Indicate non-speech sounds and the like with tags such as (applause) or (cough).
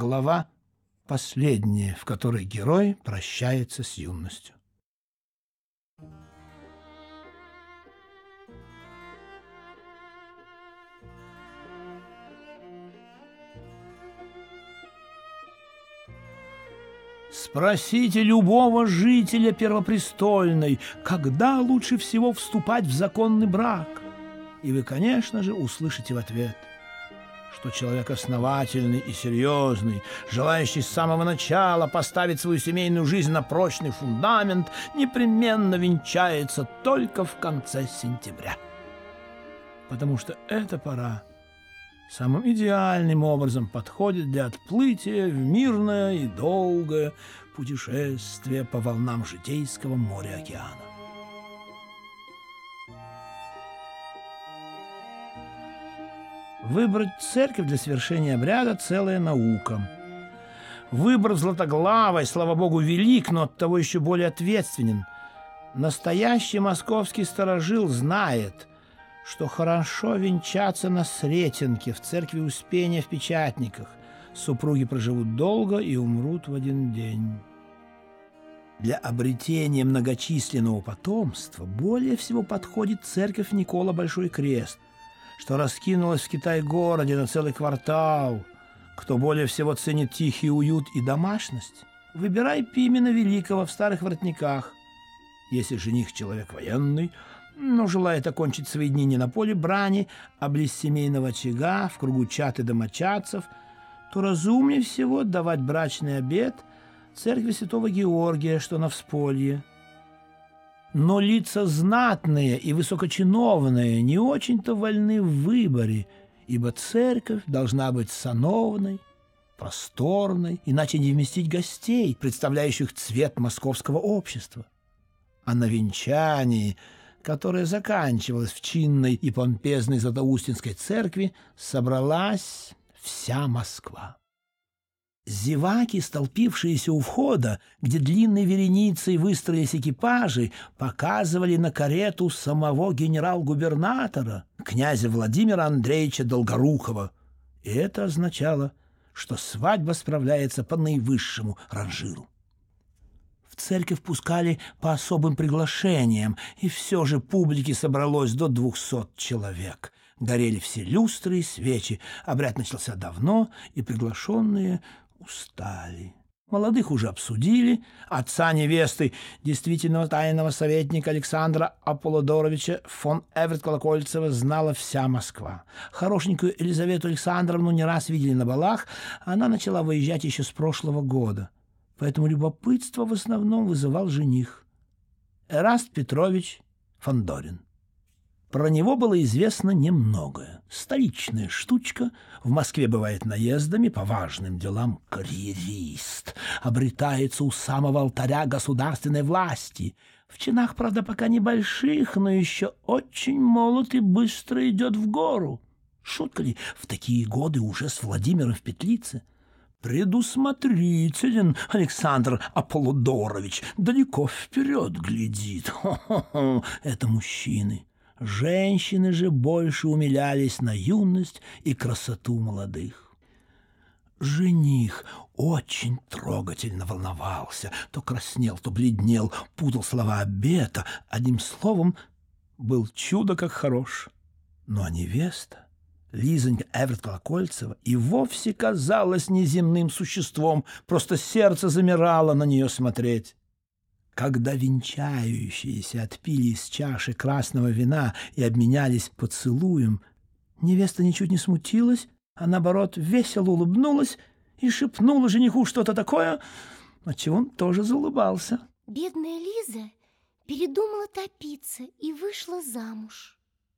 Глава последняя, в которой герой прощается с юностью. Спросите любого жителя Первопрестольной, когда лучше всего вступать в законный брак. И вы, конечно же, услышите в ответ, что человек основательный и серьезный, желающий с самого начала поставить свою семейную жизнь на прочный фундамент, непременно венчается только в конце сентября. Потому что эта пора самым идеальным образом подходит для отплытия в мирное и долгое путешествие по волнам житейского моря-океана. Выбрать церковь для совершения обряда – целая наука. Выбор Златоглавой, слава богу, велик, но оттого еще более ответственен. Настоящий московский сторожил знает – что хорошо венчаться на Сретенке в церкви Успения в Печатниках. Супруги проживут долго и умрут в один день. Для обретения многочисленного потомства более всего подходит церковь Никола Большой Крест, что раскинулась в Китай-городе на целый квартал. Кто более всего ценит тихий уют и домашность, выбирай Пимена Великого в старых воротниках. Если жених человек военный – но желает окончить свои дни не на поле брани, а близ семейного очага, в кругу чат и домочадцев, то разумнее всего давать брачный обед церкви святого Георгия, что на Всполье. Но лица знатные и высокочиновные не очень-то вольны в выборе, ибо церковь должна быть сановной, просторной, иначе не вместить гостей, представляющих цвет московского общества. А на венчании – которая заканчивалась в чинной и помпезной Златоустинской церкви, собралась вся Москва. Зеваки, столпившиеся у входа, где длинной вереницей выстроились экипажи, показывали на карету самого генерал-губернатора, князя Владимира Андреевича Долгорукова. И это означало, что свадьба справляется по наивысшему ранжиру церковь пускали по особым приглашениям, и все же публики собралось до двухсот человек. Горели все люстры и свечи. Обряд начался давно, и приглашенные устали. Молодых уже обсудили. Отца невесты, действительного тайного советника Александра Аполлодоровича фон Эверт Колокольцева знала вся Москва. Хорошенькую Елизавету Александровну не раз видели на балах. Она начала выезжать еще с прошлого года поэтому любопытство в основном вызывал жених. Эраст Петрович Фандорин. Про него было известно немногое. Столичная штучка, в Москве бывает наездами по важным делам карьерист, обретается у самого алтаря государственной власти. В чинах, правда, пока небольших, но еще очень молод и быстро идет в гору. Шутка ли, в такие годы уже с Владимиром в петлице — Предусмотрителен Александр Аполлодорович, далеко вперед глядит. (laughs) Хо-хо-хо, это мужчины. Женщины же больше умилялись на юность и красоту молодых. Жених очень трогательно волновался, то краснел, то бледнел, путал слова обета, одним словом, был чудо как хорош. А невеста Лизонька Эверт Колокольцева и вовсе казалась неземным существом, просто сердце замирало на нее смотреть. Когда венчающиеся отпили из чаши красного вина и обменялись поцелуем, невеста ничуть не смутилась, а наоборот весело улыбнулась и шепнула жениху что-то такое, отчего он тоже заулыбался. Бедная Лиза передумала топиться и вышла замуж.